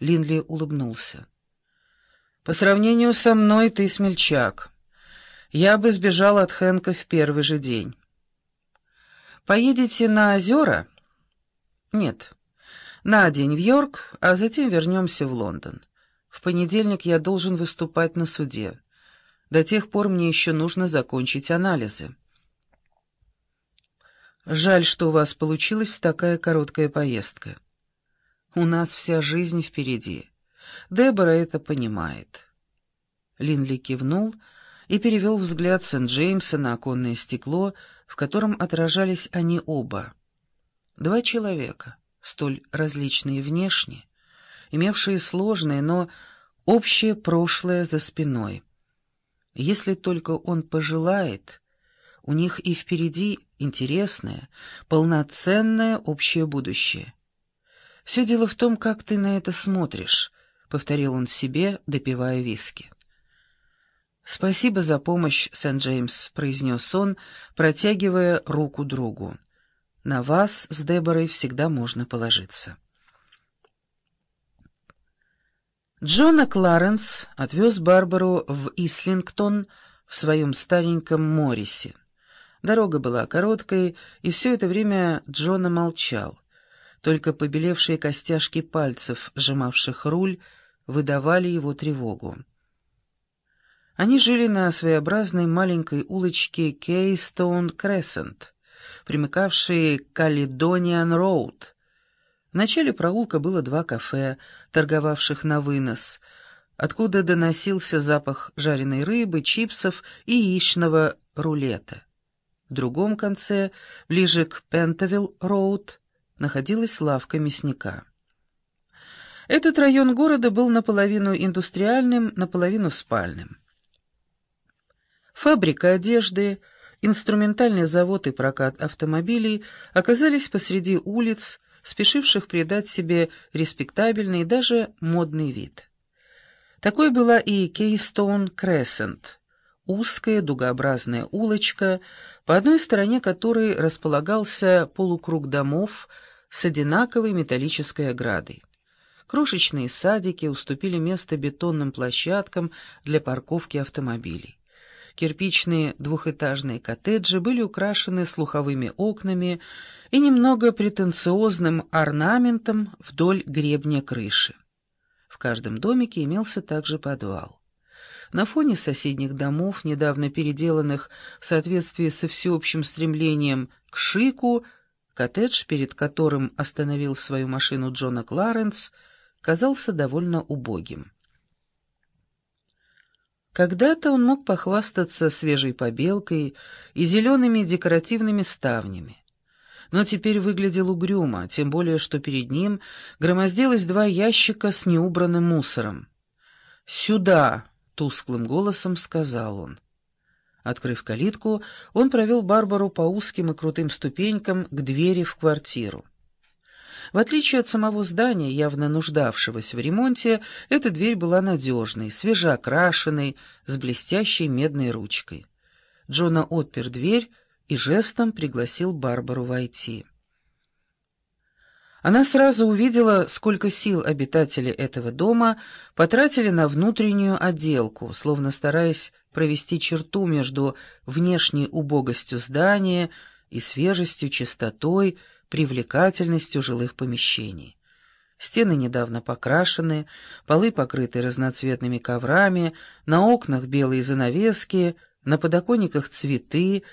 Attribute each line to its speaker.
Speaker 1: Линли улыбнулся. «По сравнению со мной ты смельчак. Я бы сбежал от Хэнка в первый же день». «Поедете на озера?» «Нет. На день в Йорк, а затем вернемся в Лондон. В понедельник я должен выступать на суде. До тех пор мне еще нужно закончить анализы». «Жаль, что у вас получилась такая короткая поездка». У нас вся жизнь впереди. Дебора это понимает. Линли кивнул и перевел взгляд Сент-Джеймса на оконное стекло, в котором отражались они оба. Два человека, столь различные внешне, имевшие сложное, но общее прошлое за спиной. Если только он пожелает, у них и впереди интересное, полноценное общее будущее. «Все дело в том, как ты на это смотришь», — повторил он себе, допивая виски. «Спасибо за помощь, Сент-Джеймс», — произнес он, протягивая руку другу. «На вас с Деборой всегда можно положиться». Джона Кларенс отвез Барбару в Ислингтон в своем стареньком Моррисе. Дорога была короткой, и все это время Джона молчал. Только побелевшие костяшки пальцев, сжимавших руль, выдавали его тревогу. Они жили на своеобразной маленькой улочке Кейстоун Крессент, примыкавшей к Каледониан Роуд. В начале проулка было два кафе, торговавших на вынос, откуда доносился запах жареной рыбы, чипсов и яичного рулета. В другом конце, ближе к Пентавилл-Роуд, находилась лавка мясника. Этот район города был наполовину индустриальным, наполовину спальным. Фабрика одежды, инструментальный завод и прокат автомобилей оказались посреди улиц, спешивших придать себе респектабельный и даже модный вид. Такой была и Кейстоун Крессент, узкая дугообразная улочка, по одной стороне которой располагался полукруг домов, с одинаковой металлической оградой. Крошечные садики уступили место бетонным площадкам для парковки автомобилей. Кирпичные двухэтажные коттеджи были украшены слуховыми окнами и немного претенциозным орнаментом вдоль гребня крыши. В каждом домике имелся также подвал. На фоне соседних домов, недавно переделанных в соответствии со всеобщим стремлением к шику, Коттедж, перед которым остановил свою машину Джона Кларенс, казался довольно убогим. Когда-то он мог похвастаться свежей побелкой и зелеными декоративными ставнями. Но теперь выглядел угрюмо, тем более, что перед ним громоздилось два ящика с неубранным мусором. «Сюда!» — тусклым голосом сказал он. Открыв калитку, он провел Барбару по узким и крутым ступенькам к двери в квартиру. В отличие от самого здания, явно нуждавшегося в ремонте, эта дверь была надежной, свежеокрашенной, с блестящей медной ручкой. Джона отпер дверь и жестом пригласил Барбару войти. Она сразу увидела, сколько сил обитатели этого дома потратили на внутреннюю отделку, словно стараясь провести черту между внешней убогостью здания и свежестью, чистотой, привлекательностью жилых помещений. Стены недавно покрашены, полы покрыты разноцветными коврами, на окнах белые занавески, на подоконниках цветы,